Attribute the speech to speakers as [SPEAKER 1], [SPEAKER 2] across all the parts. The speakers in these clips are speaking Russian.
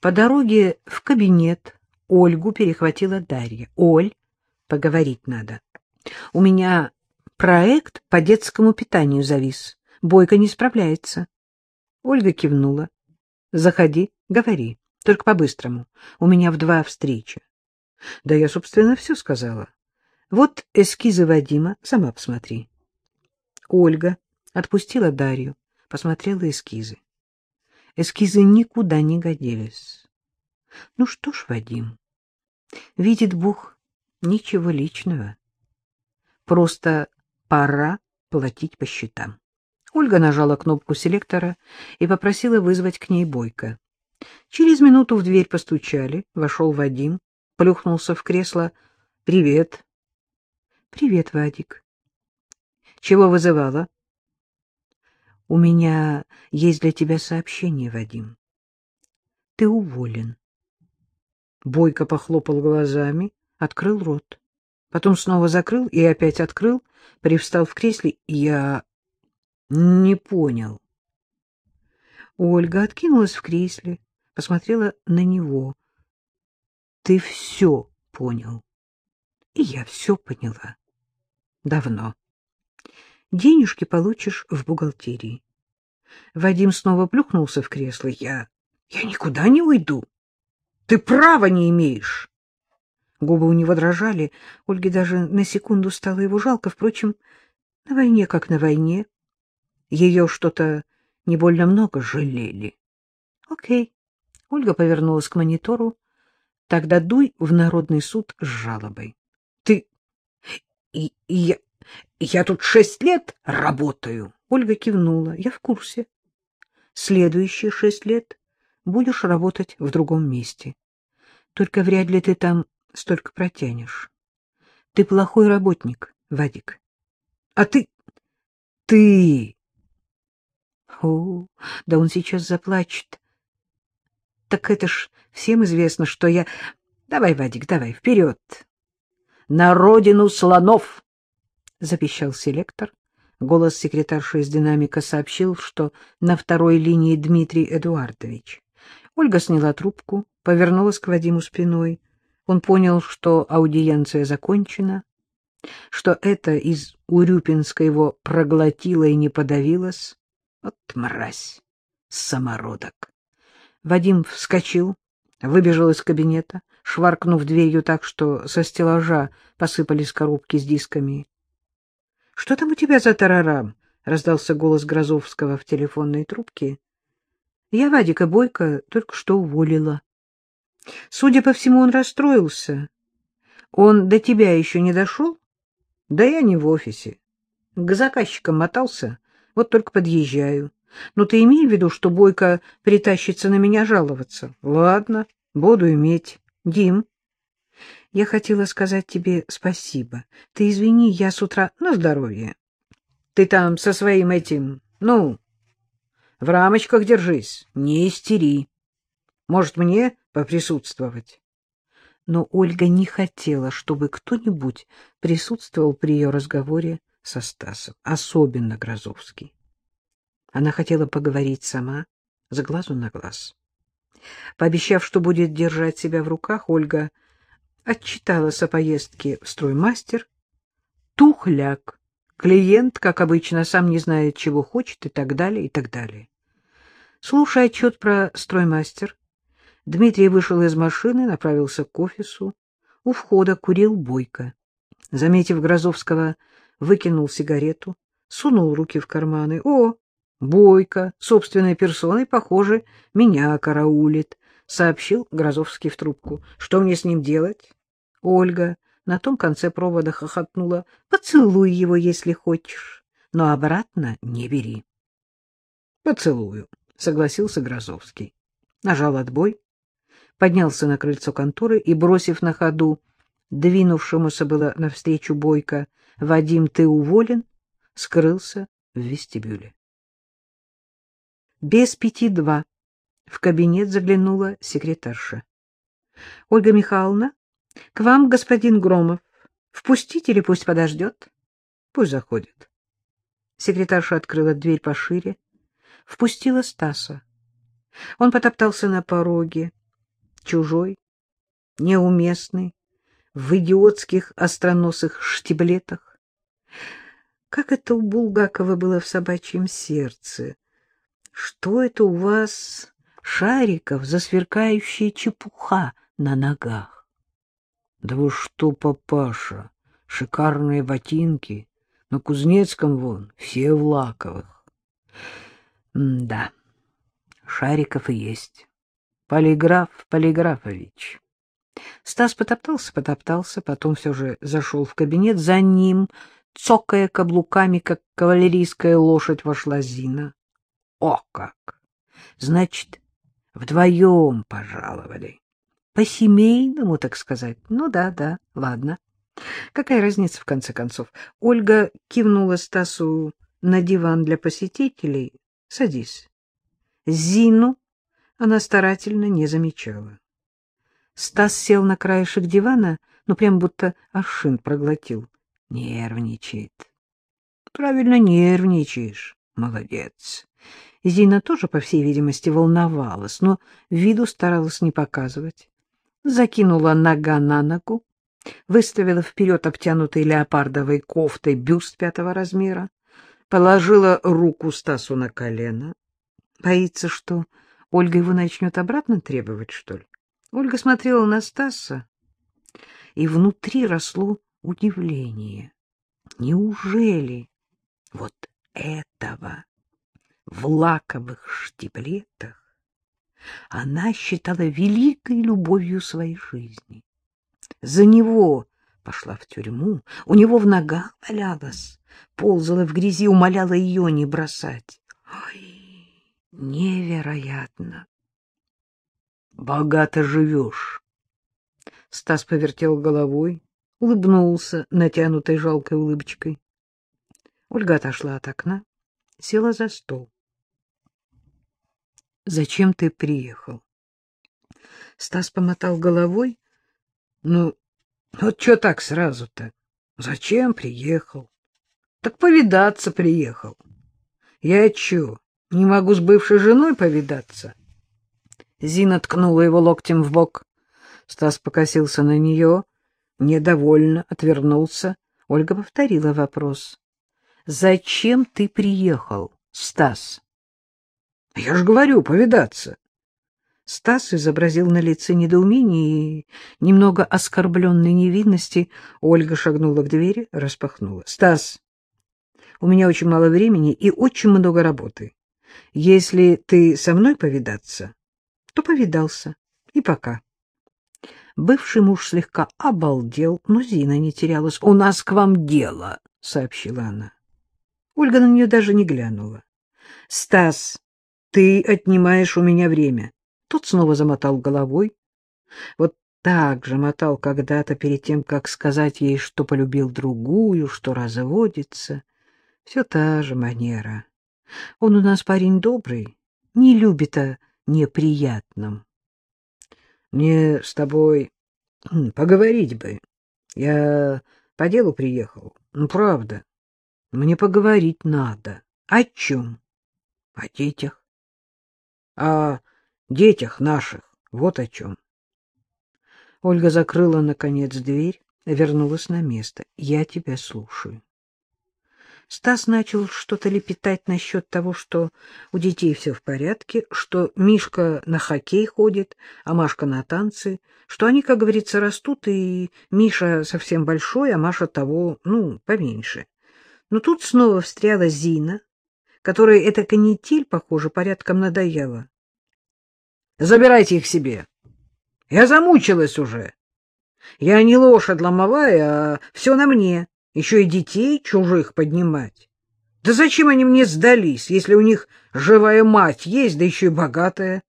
[SPEAKER 1] По дороге в кабинет Ольгу перехватила Дарья. — Оль, поговорить надо. У меня проект по детскому питанию завис. Бойко не справляется. Ольга кивнула. — Заходи, говори, только по-быстрому. У меня в два встречи. Да я, собственно, все сказала. Вот эскизы Вадима, сама посмотри. Ольга отпустила Дарью, посмотрела эскизы. Эскизы никуда не годились. Ну что ж, Вадим, видит Бог, ничего личного. Просто пора платить по счетам. Ольга нажала кнопку селектора и попросила вызвать к ней Бойко. Через минуту в дверь постучали, вошел Вадим, плюхнулся в кресло. — Привет. — Привет, Вадик. — Чего вызывала? — У меня есть для тебя сообщение, Вадим. Ты уволен. Бойко похлопал глазами, открыл рот. Потом снова закрыл и опять открыл, привстал в кресле. Я не понял. Ольга откинулась в кресле, посмотрела на него. Ты все понял. И я все поняла. Давно денежки получишь в бухгалтерии. Вадим снова плюхнулся в кресло. Я... я никуда не уйду. Ты права не имеешь. Губы у него дрожали. Ольге даже на секунду стало его жалко. Впрочем, на войне как на войне. Ее что-то не больно много жалели. Окей. Ольга повернулась к монитору. Тогда дуй в народный суд с жалобой. Ты... И, и я... Я тут шесть лет работаю. Ольга кивнула. Я в курсе. Следующие шесть лет будешь работать в другом месте. Только вряд ли ты там столько протянешь. Ты плохой работник, Вадик. А ты... ты... О, да он сейчас заплачет. Так это ж всем известно, что я... Давай, Вадик, давай, вперед. На родину слонов! — запищал селектор. Голос секретарши из динамика сообщил, что на второй линии Дмитрий Эдуардович. Ольга сняла трубку, повернулась к Вадиму спиной. Он понял, что аудиенция закончена, что это из Урюпинска его проглотило и не подавилось. Вот мразь, самородок. Вадим вскочил, выбежал из кабинета, шваркнув дверью так, что со стеллажа посыпались коробки с дисками. — Что там у тебя за тарарам? — раздался голос Грозовского в телефонной трубке. — Я Вадика Бойко только что уволила. Судя по всему, он расстроился. Он до тебя еще не дошел? Да я не в офисе. К заказчикам мотался, вот только подъезжаю. Но ты имей в виду, что Бойко притащится на меня жаловаться. Ладно, буду иметь. Дим. Я хотела сказать тебе спасибо. Ты извини, я с утра... На здоровье. Ты там со своим этим... Ну, в рамочках держись, не истери. Может, мне поприсутствовать? Но Ольга не хотела, чтобы кто-нибудь присутствовал при ее разговоре со Стасом, особенно Грозовский. Она хотела поговорить сама, за глазу на глаз. Пообещав, что будет держать себя в руках, Ольга отчиталась о поездке в строймастер. Тухляк. Клиент, как обычно, сам не знает, чего хочет и так далее, и так далее. Слушая отчет про строймастер, Дмитрий вышел из машины, направился к офису. У входа курил Бойко. Заметив Грозовского, выкинул сигарету, сунул руки в карманы. О, Бойко, собственной персоной, похоже, меня караулит, — сообщил Грозовский в трубку. — Что мне с ним делать? Ольга на том конце провода хохотнула. — Поцелуй его, если хочешь, но обратно не бери. — Поцелую, — согласился Грозовский. Нажал отбой, поднялся на крыльцо конторы и, бросив на ходу двинувшемуся было навстречу Бойко, «Вадим, ты уволен», скрылся в вестибюле. Без пяти два в кабинет заглянула секретарша. — Ольга Михайловна, к вам господин Громов. Впустите или пусть подождет? — Пусть заходит. Секретарша открыла дверь пошире, впустила Стаса. Он потоптался на пороге, чужой, неуместный, в идиотских остроносых штиблетах. Как это у Булгакова было в собачьем сердце? Что это у вас, шариков, за сверкающая чепуха на ногах?
[SPEAKER 2] Да вы что, папаша, шикарные ботинки, на Кузнецком вон, все в лаковых.
[SPEAKER 1] М да, Шариков и есть. Полиграф Полиграфович. Стас потоптался, потоптался, потом все же зашел в кабинет. За ним, цокая каблуками, как кавалерийская лошадь, вошла Зина. О как! Значит, вдвоем пожаловали. По-семейному, так сказать. Ну да, да, ладно. Какая разница, в конце концов? Ольга кивнула Стасу на диван для посетителей. Садись. Зину она старательно не замечала. Стас сел на краешек дивана, ну, прям будто аршин проглотил. Нервничает. Правильно нервничаешь. Молодец. Зина тоже, по всей видимости, волновалась, но виду старалась не показывать. Закинула нога на ногу, выставила вперед обтянутой леопардовой кофтой бюст пятого размера, положила руку Стасу на колено. Боится, что Ольга его начнет обратно требовать, что ли? Ольга смотрела на Стаса, и внутри росло удивление. Неужели вот этого в лаковых штиблетах она считала великой любовью своей жизни? За него пошла в тюрьму, у него в ногах валялась, ползала в грязи, умоляла ее не бросать. Ой, невероятно! Богато живешь. Стас повертел головой, улыбнулся натянутой жалкой улыбочкой. Ольга отошла от окна, села за стол. — Зачем ты приехал? Стас помотал головой. — Ну, вот что так сразу-то? Зачем приехал? Так повидаться приехал. Я чё, не могу с бывшей женой повидаться? Зина ткнула его локтем в бок. Стас покосился на нее, недовольно отвернулся. Ольга повторила вопрос. — Зачем ты приехал, Стас? — Я же говорю, повидаться. Стас изобразил на лице недоумение и немного оскорбленной невинности. Ольга шагнула к двери, распахнула. — Стас, у меня очень мало времени и очень много работы. Если ты со мной повидаться, то повидался. И пока. Бывший муж слегка обалдел, но Зина не терялась. — У нас к вам дело, — сообщила она. Ольга на нее даже не глянула. — Стас, ты отнимаешь у меня время. Тот снова замотал головой. Вот так же мотал когда-то перед тем, как сказать ей, что полюбил другую, что разводится. Все та же манера. Он у нас парень добрый, не любит о неприятном. Мне с тобой поговорить бы. Я по делу приехал. Ну, правда. Мне поговорить надо. О чем? О детях. О детях наших. Вот о чем. Ольга закрыла, наконец, дверь, вернулась на место. Я тебя слушаю. Стас начал что-то лепетать насчет того, что у детей все в порядке, что Мишка на хоккей ходит, а Машка на танцы, что они, как говорится, растут, и Миша совсем большой, а Маша того, ну, поменьше. Но тут снова встряла Зина, которой эта канитель, похоже, порядком надоела. — Забирайте их себе. Я замучилась уже. Я не лошадь ломовая, а все на мне. Еще и детей чужих поднимать. Да зачем они мне сдались, если у них живая мать есть, да еще и богатая?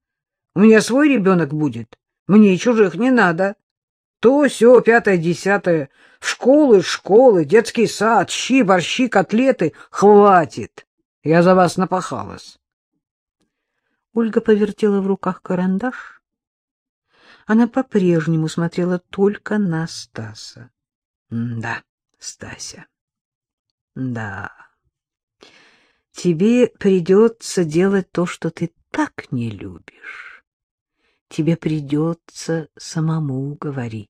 [SPEAKER 1] У меня свой ребенок будет, мне чужих не надо. То, все, пятое, десятое, в школы, школы, детский сад, щи, борщи, котлеты. Хватит, я за вас напахалась. Ольга повертела в руках карандаш. Она по-прежнему смотрела только на Стаса. да. Стася. Да, тебе придется делать то, что ты так не любишь. тебе придется самому говорить.